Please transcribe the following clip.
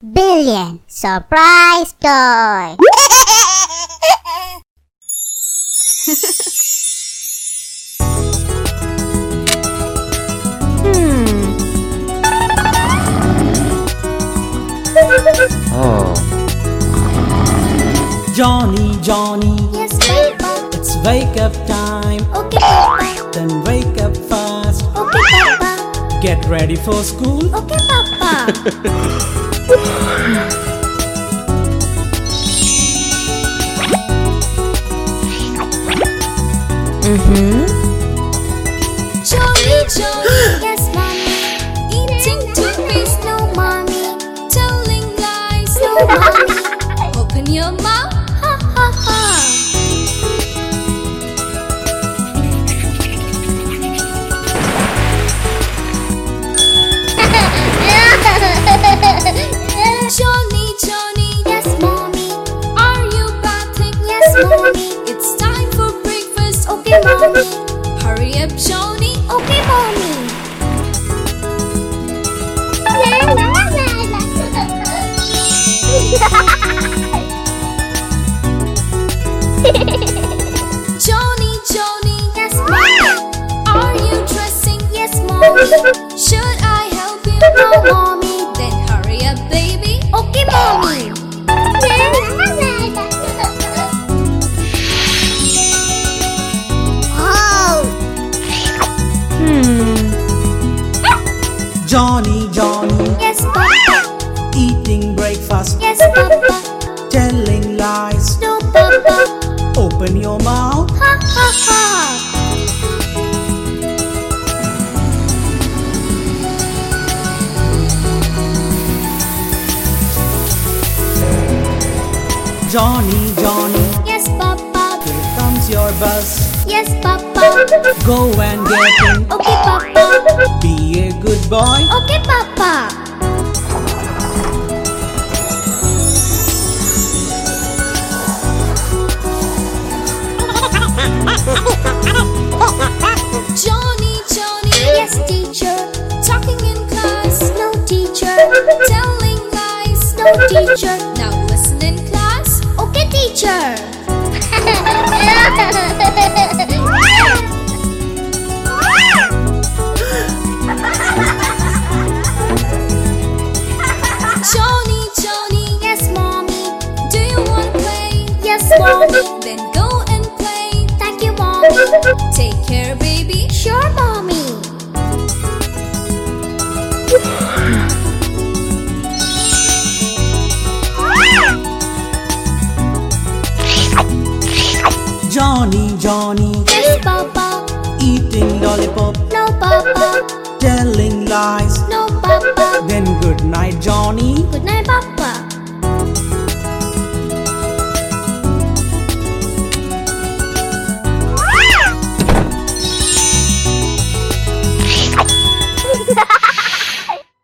Billion Surprise Toy! hmm. Oh. Johnny, Johnny, Yes, Papa. it's wake up time. Okay, Papa. Then wake up fast. Okay, Papa. Get ready for school. Okay, Papa. Johnny, Yes, Mommy. eating No, Mommy. telling lies. No, Mommy. Open your mouth, It's time for breakfast. Okay, Mommy. Hurry up, Johnny. Okay, Mommy. Johnny, Johnny. yes, Mommy. Are you dressing? Yes, Mommy. Open your mouth. Ha ha ha. Johnny, Johnny, Yes, Papa. here comes your bus. Yes, Papa. Go and get in. Okay, Papa. Be a good boy. Okay, teacher. Now listen in class. Okay, teacher. Johnny, Johnny. yes, Mommy. Do you want play? Yes, Mommy. Then go and play. Thank you, Mommy. Take care, baby. Sure, Mommy. Johnny, Johnny. Yes, Papa. Eating lollipop. No, Papa. Telling lies. No, Papa. Then good night, Johnny. Good night,